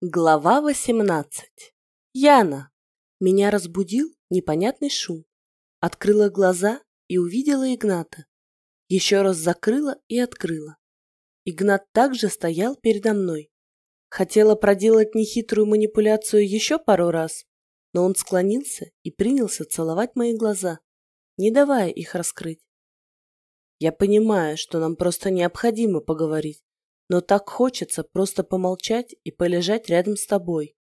Глава 18. Яна. Меня разбудил непонятный шум. Открыла глаза и увидела Игната. Еще раз закрыла и открыла. Игнат также стоял передо мной. Хотела проделать нехитрую манипуляцию еще пару раз, но он склонился и принялся целовать мои глаза, не давая их раскрыть. Я понимаю, что нам просто необходимо поговорить, но так хочется просто помолчать и полежать рядом с тобой.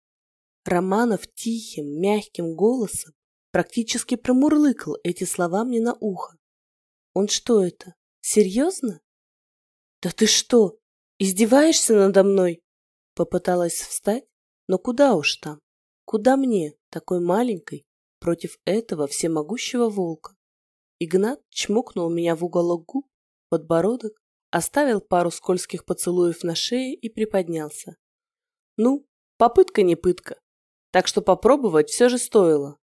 Романов тихим, мягким голосом практически промурлыкал эти слова мне на ухо. Он что это, серьезно? Да ты что, издеваешься надо мной? Попыталась встать, но куда уж там? Куда мне, такой маленькой, против этого всемогущего волка? Игнат чмокнул меня в уголок губ, подбородок оставил пару скользких поцелуев на шее и приподнялся. Ну, попытка не пытка, так что попробовать все же стоило.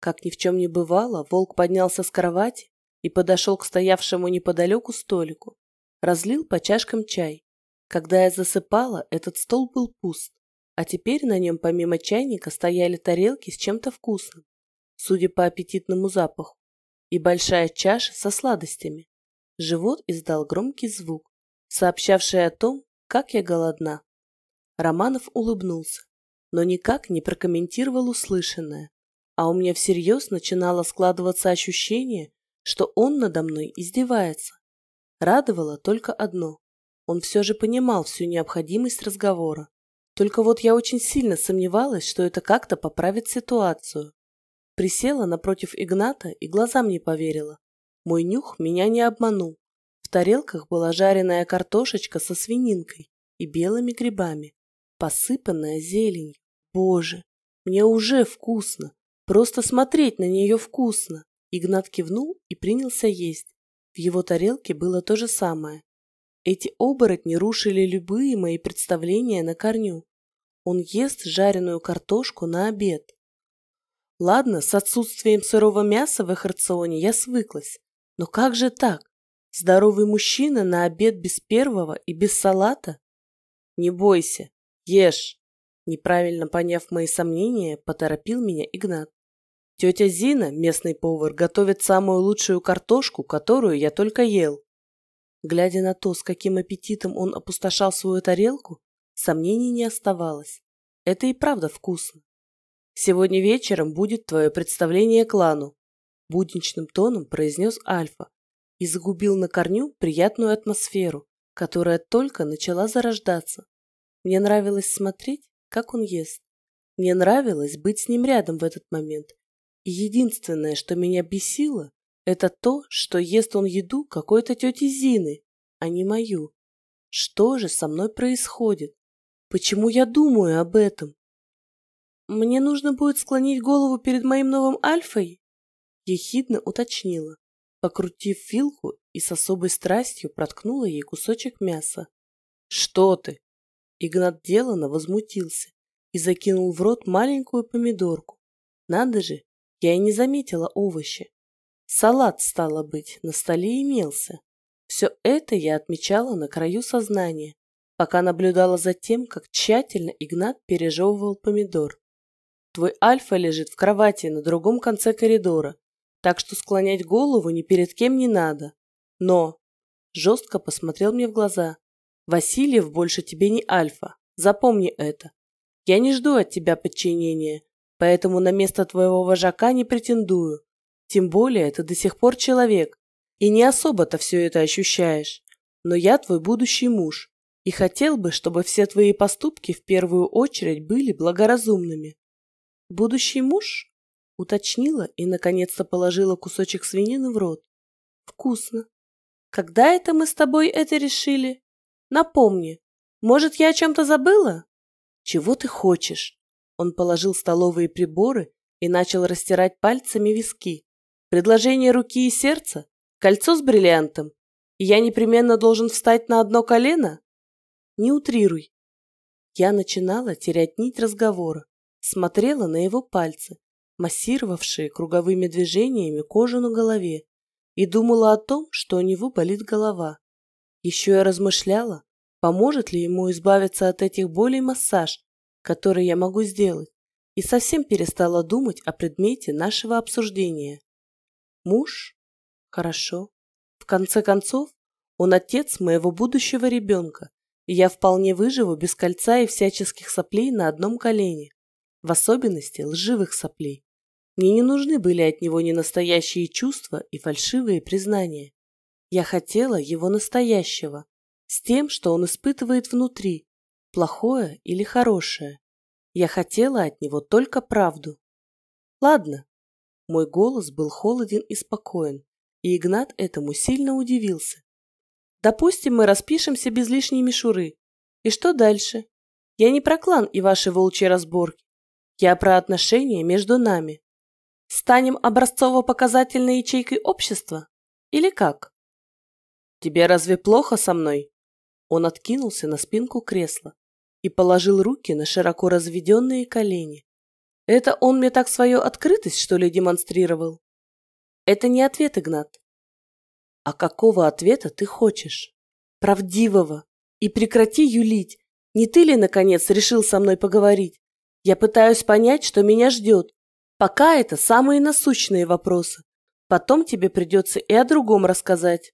Как ни в чем не бывало, волк поднялся с кровати и подошел к стоявшему неподалеку столику, разлил по чашкам чай. Когда я засыпала, этот стол был пуст, а теперь на нем помимо чайника стояли тарелки с чем-то вкусным, судя по аппетитному запаху, и большая чаша со сладостями. Живот издал громкий звук, сообщавший о том, как я голодна. Романов улыбнулся, но никак не прокомментировал услышанное, а у меня всерьез начинало складываться ощущение, что он надо мной издевается. Радовало только одно. Он все же понимал всю необходимость разговора. Только вот я очень сильно сомневалась, что это как-то поправит ситуацию. Присела напротив Игната и глазам не поверила. Мой нюх меня не обманул. В тарелках была жареная картошечка со свининкой и белыми грибами, посыпанная зеленью. Боже, мне уже вкусно. Просто смотреть на нее вкусно. Игнат кивнул и принялся есть. В его тарелке было то же самое. Эти оборотни рушили любые мои представления на корню. Он ест жареную картошку на обед. Ладно, с отсутствием сырого мяса в их рационе я свыклась. Но как же так? Здоровый мужчина на обед без первого и без салата? Не бойся, ешь. Неправильно поняв мои сомнения, поторопил меня Игнат. Тетя Зина, местный повар, готовит самую лучшую картошку, которую я только ел. Глядя на то, с каким аппетитом он опустошал свою тарелку, сомнений не оставалось. Это и правда вкусно. Сегодня вечером будет твое представление клану будничным тоном произнес Альфа и загубил на корню приятную атмосферу, которая только начала зарождаться. Мне нравилось смотреть, как он ест. Мне нравилось быть с ним рядом в этот момент. И единственное, что меня бесило, это то, что ест он еду какой-то тети Зины, а не мою. Что же со мной происходит? Почему я думаю об этом? Мне нужно будет склонить голову перед моим новым Альфой? Ехидно уточнила, покрутив вилку и с особой страстью проткнула ей кусочек мяса. «Что ты?» Игнат делано возмутился и закинул в рот маленькую помидорку. Надо же, я и не заметила овощи. Салат, стало быть, на столе имелся. Все это я отмечала на краю сознания, пока наблюдала за тем, как тщательно Игнат пережевывал помидор. Твой Альфа лежит в кровати на другом конце коридора так что склонять голову ни перед кем не надо. Но...» Жестко посмотрел мне в глаза. «Васильев больше тебе не альфа. Запомни это. Я не жду от тебя подчинения, поэтому на место твоего вожака не претендую. Тем более ты до сих пор человек, и не особо-то все это ощущаешь. Но я твой будущий муж, и хотел бы, чтобы все твои поступки в первую очередь были благоразумными. Будущий муж? Уточнила и, наконец-то, положила кусочек свинины в рот. Вкусно. Когда это мы с тобой это решили? Напомни. Может, я о чем-то забыла? Чего ты хочешь? Он положил столовые приборы и начал растирать пальцами виски. Предложение руки и сердца? Кольцо с бриллиантом? И я непременно должен встать на одно колено? Не утрируй. Я начинала терять нить разговора, смотрела на его пальцы, массировавшие круговыми движениями кожу на голове, и думала о том, что у него болит голова. Еще я размышляла, поможет ли ему избавиться от этих болей массаж, которые я могу сделать, и совсем перестала думать о предмете нашего обсуждения. Муж? Хорошо. В конце концов, он отец моего будущего ребенка, и я вполне выживу без кольца и всяческих соплей на одном колене, в особенности лживых соплей. Мне не нужны были от него ни настоящие чувства и фальшивые признания. Я хотела его настоящего, с тем, что он испытывает внутри, плохое или хорошее. Я хотела от него только правду. Ладно. Мой голос был холоден и спокоен, и Игнат этому сильно удивился. Допустим, мы распишемся без лишней мишуры. И что дальше? Я не про клан и ваши волчьи разборки. Я про отношения между нами. Станем образцово-показательной ячейкой общества? Или как? Тебе разве плохо со мной? Он откинулся на спинку кресла и положил руки на широко разведенные колени. Это он мне так свою открытость, что ли, демонстрировал? Это не ответ, Игнат. А какого ответа ты хочешь? Правдивого. И прекрати юлить. Не ты ли, наконец, решил со мной поговорить? Я пытаюсь понять, что меня ждет. Пока это самые насущные вопросы. Потом тебе придется и о другом рассказать.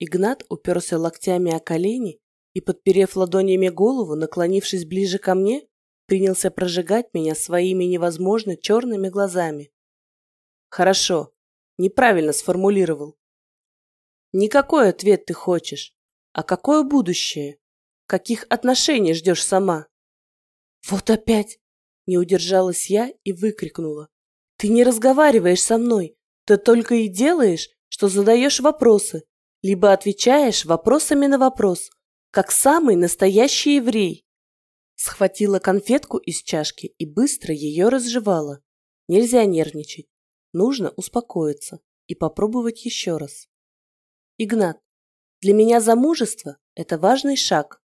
Игнат уперся локтями о колени и, подперев ладонями голову, наклонившись ближе ко мне, принялся прожигать меня своими невозможно черными глазами. Хорошо, неправильно сформулировал. Никакой ответ ты хочешь, а какое будущее? Каких отношений ждешь сама? Вот опять! Не удержалась я и выкрикнула. Ты не разговариваешь со мной, ты только и делаешь, что задаешь вопросы, либо отвечаешь вопросами на вопрос, как самый настоящий еврей. Схватила конфетку из чашки и быстро ее разжевала. Нельзя нервничать. Нужно успокоиться и попробовать еще раз. Игнат, для меня замужество – это важный шаг.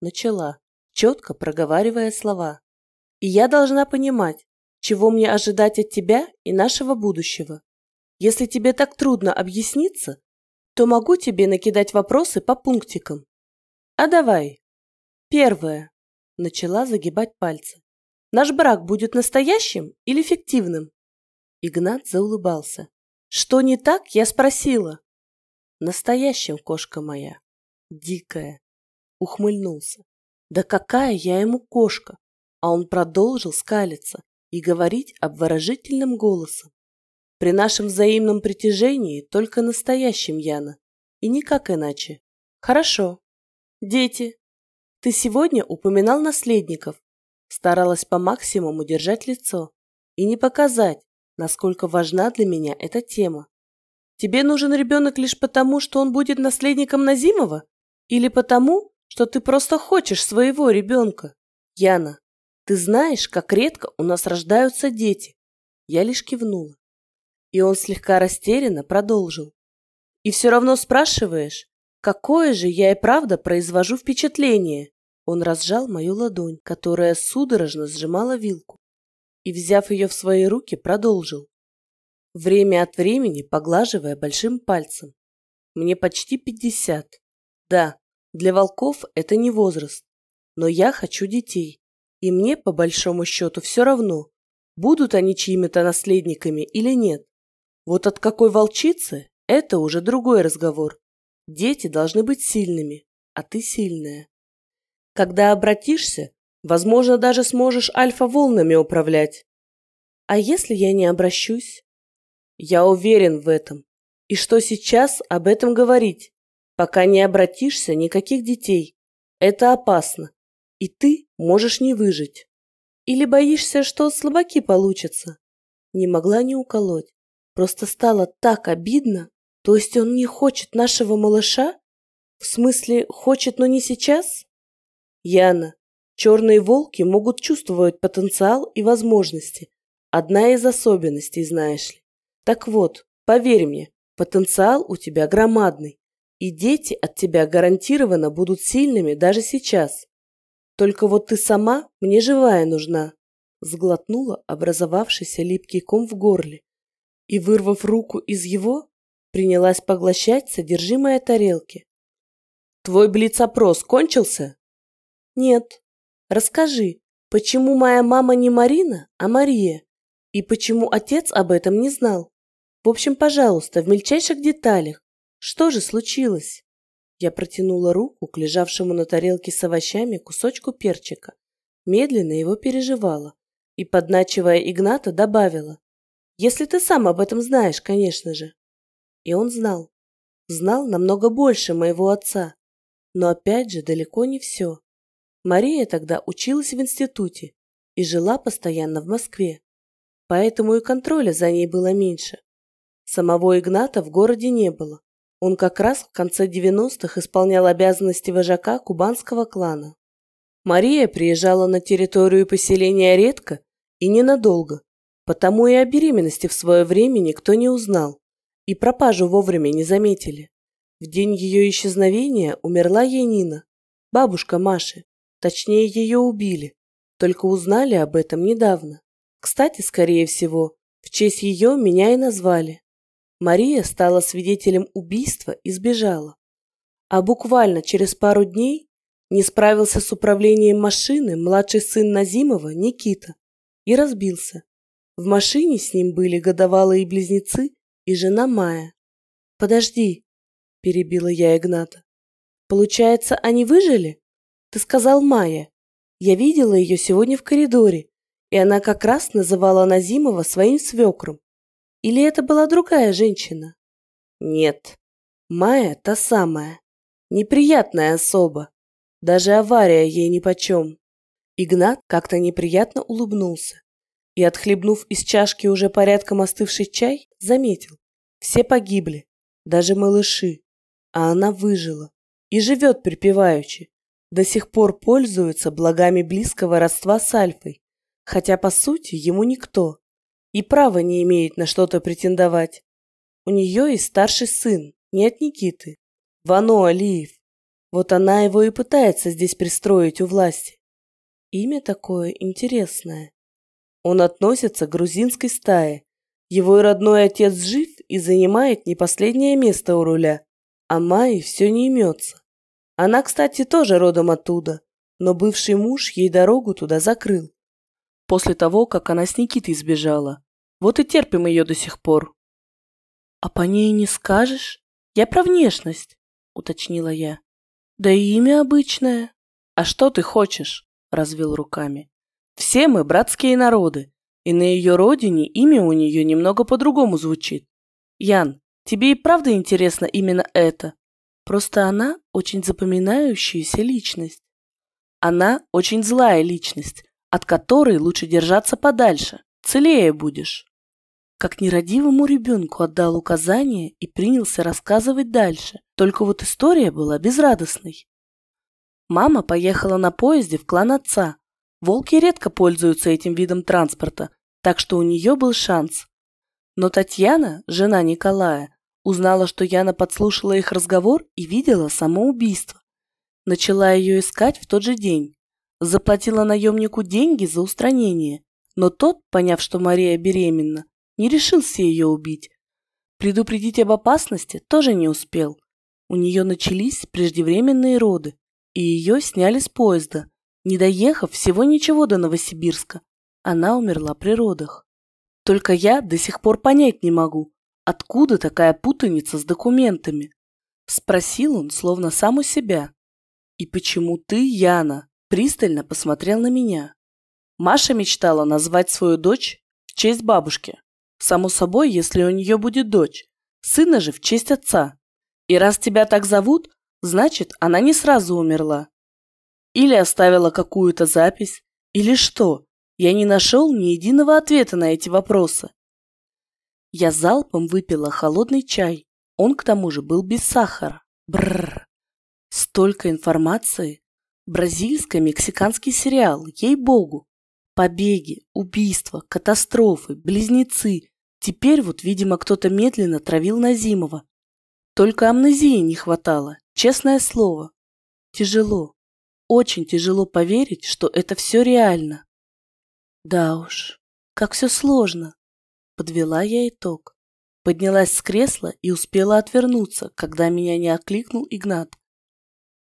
Начала, четко проговаривая слова. И я должна понимать, чего мне ожидать от тебя и нашего будущего. Если тебе так трудно объясниться, то могу тебе накидать вопросы по пунктикам. А давай. Первое. Начала загибать пальцы. Наш брак будет настоящим или фиктивным? Игнат заулыбался. Что не так, я спросила. Настоящим, кошка моя. Дикая. Ухмыльнулся. Да какая я ему кошка? А он продолжил скалиться и говорить обворожительным голосом. При нашем взаимном притяжении только настоящим, Яна. И никак иначе. Хорошо. Дети. Ты сегодня упоминал наследников. Старалась по максимуму держать лицо и не показать, насколько важна для меня эта тема. Тебе нужен ребенок лишь потому, что он будет наследником Назимова? Или потому, что ты просто хочешь своего ребенка? Яна, ты знаешь, как редко у нас рождаются дети. Я лишь кивнула. И он слегка растерянно продолжил. И все равно спрашиваешь, какое же я и правда произвожу впечатление? Он разжал мою ладонь, которая судорожно сжимала вилку, и, взяв ее в свои руки, продолжил, время от времени поглаживая большим пальцем. Мне почти пятьдесят. Да, для волков это не возраст, но я хочу детей, и мне, по большому счету, все равно, будут они чьими-то наследниками или нет. Вот от какой волчицы – это уже другой разговор. Дети должны быть сильными, а ты сильная. Когда обратишься, возможно, даже сможешь альфа-волнами управлять. А если я не обращусь? Я уверен в этом. И что сейчас об этом говорить? Пока не обратишься, никаких детей. Это опасно. И ты можешь не выжить. Или боишься, что слабаки получатся? Не могла не уколоть. Просто стало так обидно. То есть он не хочет нашего малыша? В смысле, хочет, но не сейчас? Яна, черные волки могут чувствовать потенциал и возможности. Одна из особенностей, знаешь ли. Так вот, поверь мне, потенциал у тебя громадный. И дети от тебя гарантированно будут сильными даже сейчас. Только вот ты сама мне живая нужна. Сглотнула образовавшийся липкий ком в горле и, вырвав руку из его, принялась поглощать содержимое тарелки. «Твой блиц-опрос кончился?» «Нет. Расскажи, Почему моя мама не Марина, а Мария? И почему отец об этом не знал? В общем, пожалуйста, в мельчайших деталях. Что же случилось? Я протянула руку к лежавшему на тарелке с овощами кусочку перчика. Медленно его переживала и, подначивая Игната, добавила. Если ты сам об этом знаешь, конечно же. И он знал. Знал намного больше моего отца. Но опять же далеко не все. Мария тогда училась в институте и жила постоянно в Москве. Поэтому и контроля за ней было меньше. Самого Игната в городе не было. Он как раз в конце 90-х исполнял обязанности вожака кубанского клана. Мария приезжала на территорию поселения редко и ненадолго, Потому и о беременности в свое время никто не узнал, и пропажу вовремя не заметили. В день ее исчезновения умерла Янина, бабушка Маши. Точнее, ее убили. Только узнали об этом недавно. Кстати, скорее всего, в честь ее меня и назвали. Мария стала свидетелем убийства и сбежала. А буквально через пару дней не справился с управлением машины младший сын Назимова Никита и разбился. В машине с ним были годовалые близнецы и жена Майя. «Подожди», – перебила я Игната. «Получается, они выжили? Ты сказал Майя. Я видела ее сегодня в коридоре, и она как раз называла Назимова своим свекром. Или это была другая женщина?» «Нет, Майя та самая. Неприятная особа. Даже авария ей нипочем». Игнат как-то неприятно улыбнулся и, отхлебнув из чашки уже порядком остывший чай, заметил. Все погибли, даже малыши, а она выжила и живет припеваючи. До сих пор пользуется благами близкого родства с Альфой, хотя, по сути, ему никто и права не имеет на что-то претендовать. У нее есть старший сын, не от Никиты, Вано Алиев. Вот она его и пытается здесь пристроить у власти. Имя такое интересное. Он относится к грузинской стае. Его родной отец жив и занимает не последнее место у руля. А Майи все не имется. Она, кстати, тоже родом оттуда, но бывший муж ей дорогу туда закрыл. После того, как она с Никитой сбежала. Вот и терпим ее до сих пор. А по ней не скажешь? Я про внешность, уточнила я. Да и имя обычное. А что ты хочешь? Развел руками. Все мы братские народы, и на ее родине имя у нее немного по-другому звучит. Ян, тебе и правда интересно именно это? Просто она очень запоминающаяся личность. Она очень злая личность, от которой лучше держаться подальше, целее будешь. Как нерадивому ребенку отдал указания и принялся рассказывать дальше, только вот история была безрадостной. Мама поехала на поезде в клан отца, Волки редко пользуются этим видом транспорта, так что у нее был шанс. Но Татьяна, жена Николая, узнала, что Яна подслушала их разговор и видела самоубийство. Начала ее искать в тот же день. Заплатила наемнику деньги за устранение, но тот, поняв, что Мария беременна, не решился ее убить. Предупредить об опасности тоже не успел. У нее начались преждевременные роды, и ее сняли с поезда, не доехав всего ничего до Новосибирска, она умерла при родах. Только я до сих пор понять не могу, откуда такая путаница с документами. Спросил он, словно сам у себя. И почему ты, Яна, пристально посмотрел на меня? Маша мечтала назвать свою дочь в честь бабушки. Само собой, если у нее будет дочь. Сына же в честь отца. И раз тебя так зовут, значит, она не сразу умерла. Или оставила какую-то запись, или что? Я не нашел ни единого ответа на эти вопросы. Я залпом выпила холодный чай. Он, к тому же, был без сахара. Бррр. Столько информации. Бразильско-мексиканский сериал, ей-богу. Побеги, убийства, катастрофы, близнецы. Теперь вот, видимо, кто-то медленно травил Назимова. Только амнезии не хватало, честное слово. Тяжело. Очень тяжело поверить, что это все реально. Да уж, как все сложно. Подвела я итог. Поднялась с кресла и успела отвернуться, когда меня не окликнул Игнат.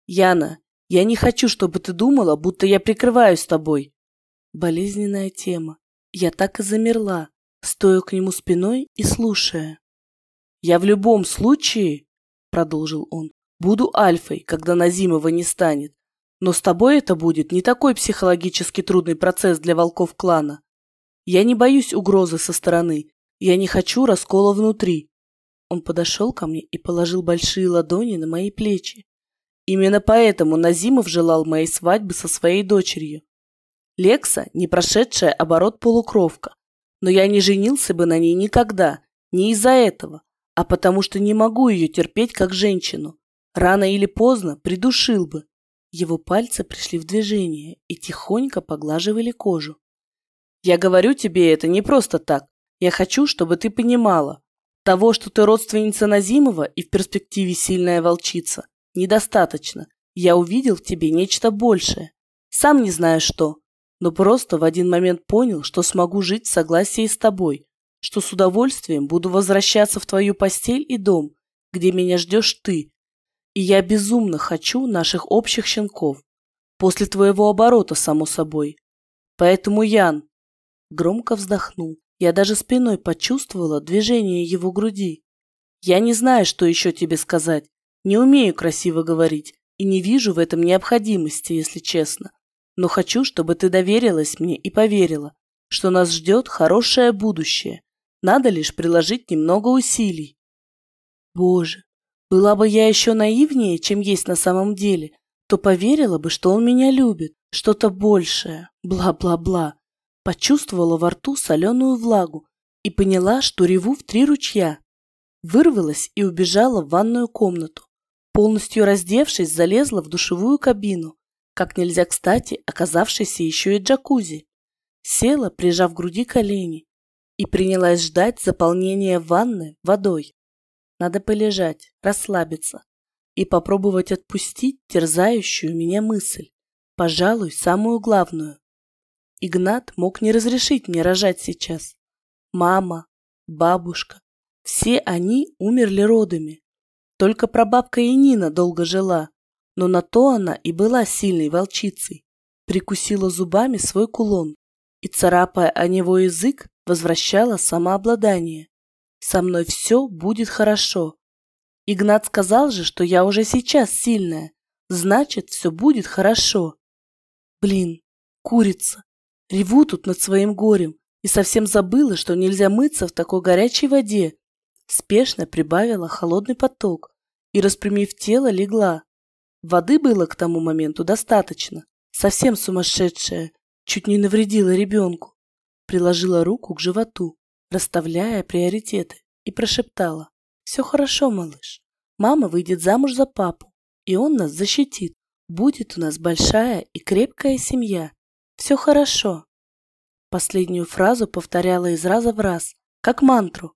Яна, я не хочу, чтобы ты думала, будто я прикрываюсь тобой. Болезненная тема. Я так и замерла, стоя к нему спиной и слушая. «Я в любом случае, — продолжил он, — буду альфой, когда Назимова не станет. Но с тобой это будет не такой психологически трудный процесс для волков клана. Я не боюсь угрозы со стороны. Я не хочу раскола внутри. Он подошел ко мне и положил большие ладони на мои плечи. Именно поэтому Назимов желал моей свадьбы со своей дочерью. Лекса – не прошедшая оборот полукровка, но я не женился бы на ней никогда, не из-за этого, а потому что не могу ее терпеть как женщину. Рано или поздно придушил бы. Его пальцы пришли в движение и тихонько поглаживали кожу. Я говорю тебе это не просто так. Я хочу, чтобы ты понимала. Того, что ты родственница Назимова и в перспективе сильная волчица, недостаточно. Я увидел в тебе нечто большее. Сам не знаю что, но просто в один момент понял, что смогу жить в согласии с тобой, что с удовольствием буду возвращаться в твою постель и дом, где меня ждешь ты. И я безумно хочу наших общих щенков. После твоего оборота, само собой. Поэтому, Ян, громко вздохнул, я даже спиной почувствовала движение его груди. Я не знаю, что еще тебе сказать. Не умею красиво говорить и не вижу в этом необходимости, если честно. Но хочу, чтобы ты доверилась мне и поверила, что нас ждет хорошее будущее. Надо лишь приложить немного усилий. Боже, была бы я еще наивнее, чем есть на самом деле, то поверила бы, что он меня любит, что-то большее, бла-бла-бла. Почувствовала во рту соленую влагу и поняла, что реву в три ручья. Вырвалась и убежала в ванную комнату. Полностью раздевшись, залезла в душевую кабину, как нельзя кстати, оказавшейся еще и джакузи. Села, прижав к груди колени, и принялась ждать заполнения ванны водой. Надо полежать, расслабиться и попробовать отпустить терзающую меня мысль, пожалуй, самую главную. Игнат мог не разрешить мне рожать сейчас. Мама, бабушка, все они умерли родами. Только прабабка Нина долго жила, но на то она и была сильной волчицей. Прикусила зубами свой кулон и, царапая о него язык, возвращала самообладание. «Со мной все будет хорошо». Игнат сказал же, что я уже сейчас сильная, значит, все будет хорошо. Блин, курица. Реву тут над своим горем и совсем забыла, что нельзя мыться в такой горячей воде, спешно прибавила холодный поток и, распрямив тело, легла. Воды было к тому моменту достаточно. Совсем сумасшедшая, чуть не навредила ребенку. Приложила руку к животу, расставляя приоритеты, и прошептала. «Все хорошо, малыш. Мама выйдет замуж за папу, и он нас защитит. Будет у нас большая и крепкая семья. Все хорошо». Последнюю фразу повторяла из раза в раз, как мантру,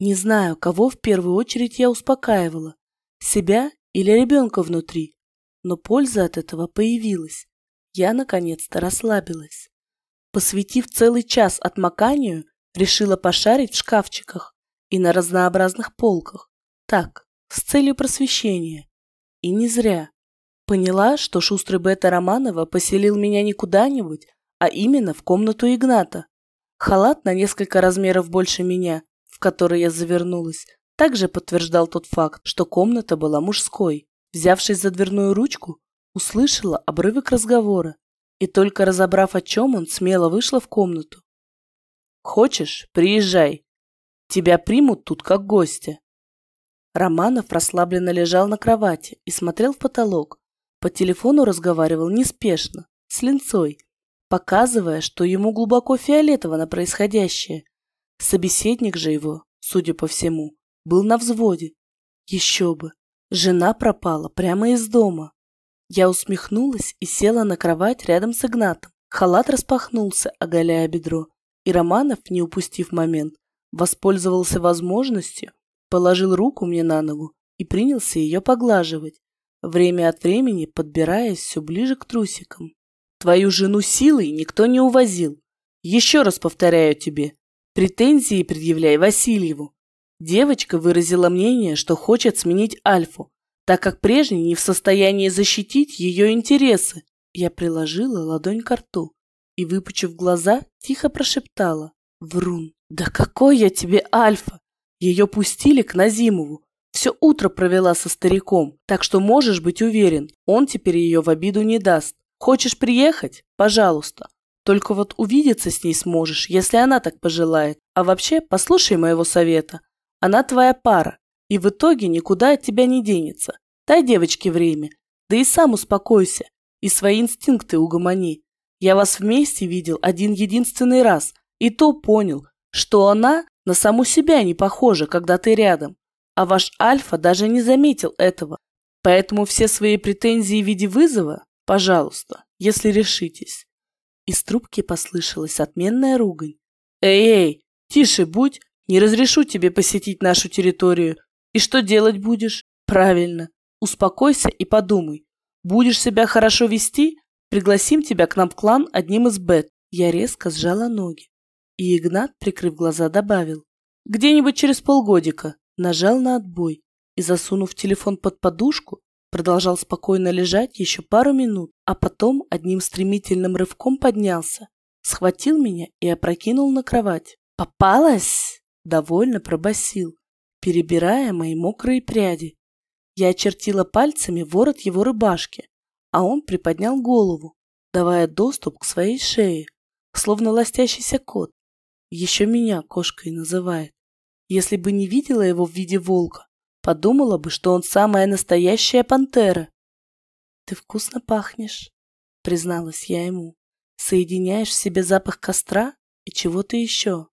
не знаю, кого в первую очередь я успокаивала, себя или ребенка внутри, но польза от этого появилась. Я наконец-то расслабилась. Посвятив целый час отмоканию, решила пошарить в шкафчиках и на разнообразных полках. Так, с целью просвещения. И не зря. Поняла, что шустрый Бета Романова поселил меня не куда-нибудь, а именно в комнату Игната. Халат на несколько размеров больше меня который я завернулась, также подтверждал тот факт, что комната была мужской. Взявшись за дверную ручку, услышала обрывок разговора и только разобрав, о чем он, смело вышла в комнату. «Хочешь, приезжай. Тебя примут тут как гостя». Романов расслабленно лежал на кровати и смотрел в потолок. По телефону разговаривал неспешно, с линцой, показывая, что ему глубоко фиолетово на происходящее. Собеседник же его, судя по всему, был на взводе. Еще бы, жена пропала прямо из дома. Я усмехнулась и села на кровать рядом с Игнатом. Халат распахнулся, оголяя бедро, и Романов, не упустив момент, воспользовался возможностью, положил руку мне на ногу и принялся ее поглаживать, время от времени подбираясь все ближе к трусикам. Твою жену силой никто не увозил. Еще раз повторяю тебе, Претензии предъявляй Васильеву. Девочка выразила мнение, что хочет сменить Альфу, так как прежний не в состоянии защитить ее интересы. Я приложила ладонь к рту и, выпучив глаза, тихо прошептала. Врун, да какой я тебе альфа! Ее пустили к Назимову. Все утро провела со стариком, так что можешь быть уверен, он теперь ее в обиду не даст. Хочешь приехать? Пожалуйста. Только вот увидеться с ней сможешь, если она так пожелает. А вообще, послушай моего совета. Она твоя пара, и в итоге никуда от тебя не денется. Дай девочке время, да и сам успокойся, и свои инстинкты угомони. Я вас вместе видел один единственный раз, и то понял, что она на саму себя не похожа, когда ты рядом. А ваш Альфа даже не заметил этого. Поэтому все свои претензии в виде вызова, пожалуйста, если решитесь. Из трубки послышалась отменная ругань. «Эй-эй, тише будь, не разрешу тебе посетить нашу территорию. И что делать будешь? Правильно, успокойся и подумай. Будешь себя хорошо вести, пригласим тебя к нам в клан одним из бет». Я резко сжала ноги. И Игнат, прикрыв глаза, добавил. «Где-нибудь через полгодика». Нажал на отбой и, засунув телефон под подушку, продолжал спокойно лежать еще пару минут, а потом одним стремительным рывком поднялся, схватил меня и опрокинул на кровать. «Попалась!» — довольно пробасил, перебирая мои мокрые пряди. Я очертила пальцами ворот его рубашки, а он приподнял голову, давая доступ к своей шее, словно ластящийся кот. Еще меня кошкой называет. Если бы не видела его в виде волка, Подумала бы, что он самая настоящая пантера. «Ты вкусно пахнешь», — призналась я ему. «Соединяешь в себе запах костра и чего-то еще».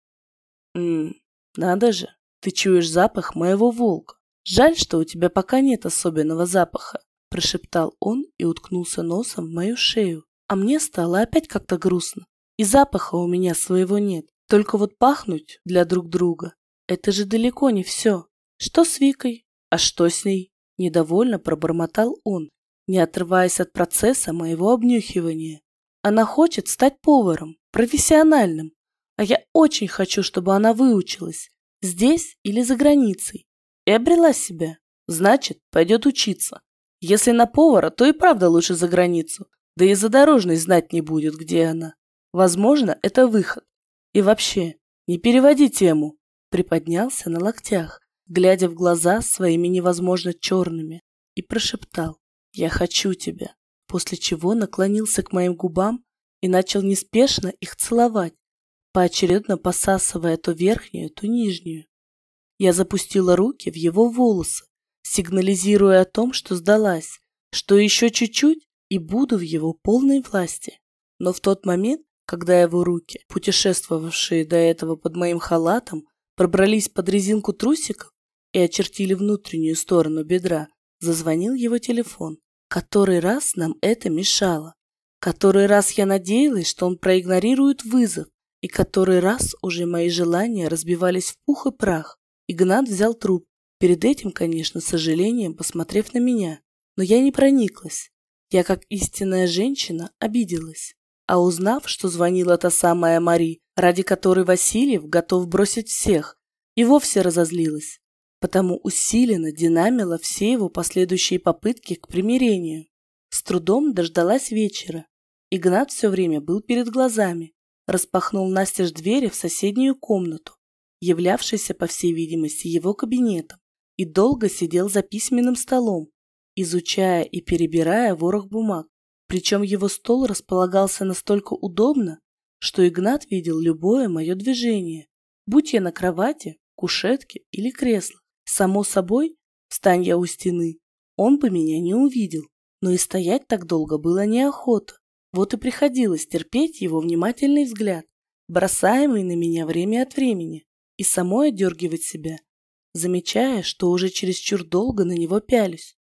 «Ммм, надо же, ты чуешь запах моего волка. Жаль, что у тебя пока нет особенного запаха», — прошептал он и уткнулся носом в мою шею. А мне стало опять как-то грустно. И запаха у меня своего нет. Только вот пахнуть для друг друга — это же далеко не все. Что с Викой? А что с ней? Недовольно пробормотал он, не отрываясь от процесса моего обнюхивания. Она хочет стать поваром, профессиональным, а я очень хочу, чтобы она выучилась, здесь или за границей, и обрела себя. Значит, пойдет учиться. Если на повара, то и правда лучше за границу, да и задорожный знать не будет, где она. Возможно, это выход. И вообще, не переводи тему. Приподнялся на локтях, глядя в глаза своими невозможно черными, и прошептал «Я хочу тебя», после чего наклонился к моим губам и начал неспешно их целовать, поочередно посасывая то верхнюю, то нижнюю. Я запустила руки в его волосы, сигнализируя о том, что сдалась, что еще чуть-чуть и буду в его полной власти. Но в тот момент, когда его руки, путешествовавшие до этого под моим халатом, пробрались под резинку трусиков, и очертили внутреннюю сторону бедра, зазвонил его телефон. Который раз нам это мешало. Который раз я надеялась, что он проигнорирует вызов, и который раз уже мои желания разбивались в пух и прах. Игнат взял труп, перед этим, конечно, с сожалением, посмотрев на меня. Но я не прониклась. Я, как истинная женщина, обиделась. А узнав, что звонила та самая Мари, ради которой Васильев готов бросить всех, и вовсе разозлилась потому усиленно динамила все его последующие попытки к примирению. С трудом дождалась вечера. Игнат все время был перед глазами, распахнул настежь двери в соседнюю комнату, являвшейся, по всей видимости, его кабинетом, и долго сидел за письменным столом, изучая и перебирая ворох бумаг. Причем его стол располагался настолько удобно, что Игнат видел любое мое движение, будь я на кровати, кушетке или креслах. Само собой, встань я у стены, он бы меня не увидел, но и стоять так долго было неохота. Вот и приходилось терпеть его внимательный взгляд, бросаемый на меня время от времени, и самой отдергивать себя, замечая, что уже чересчур долго на него пялюсь.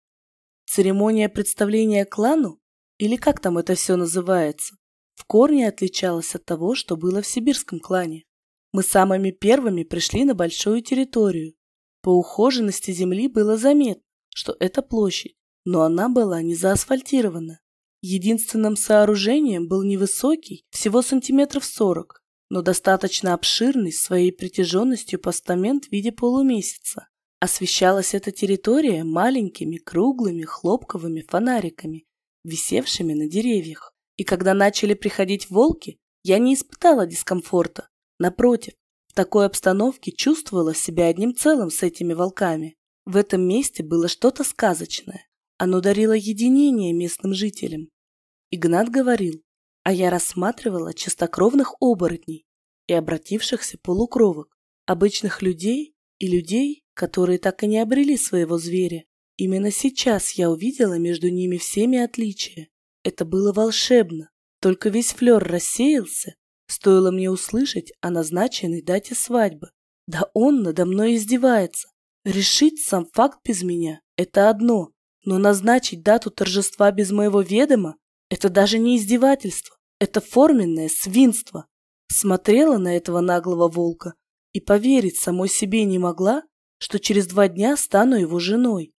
Церемония представления клану, или как там это все называется, в корне отличалась от того, что было в сибирском клане. Мы самыми первыми пришли на большую территорию, по ухоженности земли было заметно, что это площадь, но она была не заасфальтирована. Единственным сооружением был невысокий, всего сантиметров сорок, но достаточно обширный своей притяженностью постамент в виде полумесяца. Освещалась эта территория маленькими круглыми хлопковыми фонариками, висевшими на деревьях. И когда начали приходить волки, Я не испытала дискомфорта. Напротив, такой обстановке чувствовала себя одним целым с этими волками. В этом месте было что-то сказочное. Оно дарило единение местным жителям. Игнат говорил, а я рассматривала чистокровных оборотней и обратившихся полукровок, обычных людей и людей, которые так и не обрели своего зверя. Именно сейчас я увидела между ними всеми отличия. Это было волшебно, только весь флер рассеялся, стоило мне услышать о назначенной дате свадьбы. Да он надо мной издевается. Решить сам факт без меня – это одно, но назначить дату торжества без моего ведома – это даже не издевательство, это форменное свинство. Смотрела на этого наглого волка и поверить самой себе не могла, что через два дня стану его женой.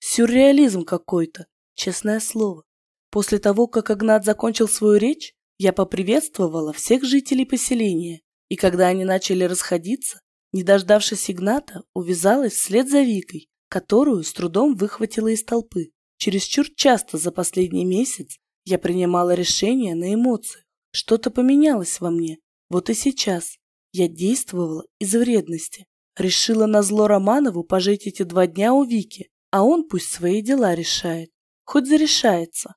Сюрреализм какой-то, честное слово. После того, как Игнат закончил свою речь, я поприветствовала всех жителей поселения, и когда они начали расходиться, не дождавшись Игната, увязалась вслед за Викой, которую с трудом выхватила из толпы. Чересчур часто за последний месяц я принимала решения на эмоциях. Что-то поменялось во мне. Вот и сейчас я действовала из вредности. Решила на зло Романову пожить эти два дня у Вики, а он пусть свои дела решает. Хоть зарешается.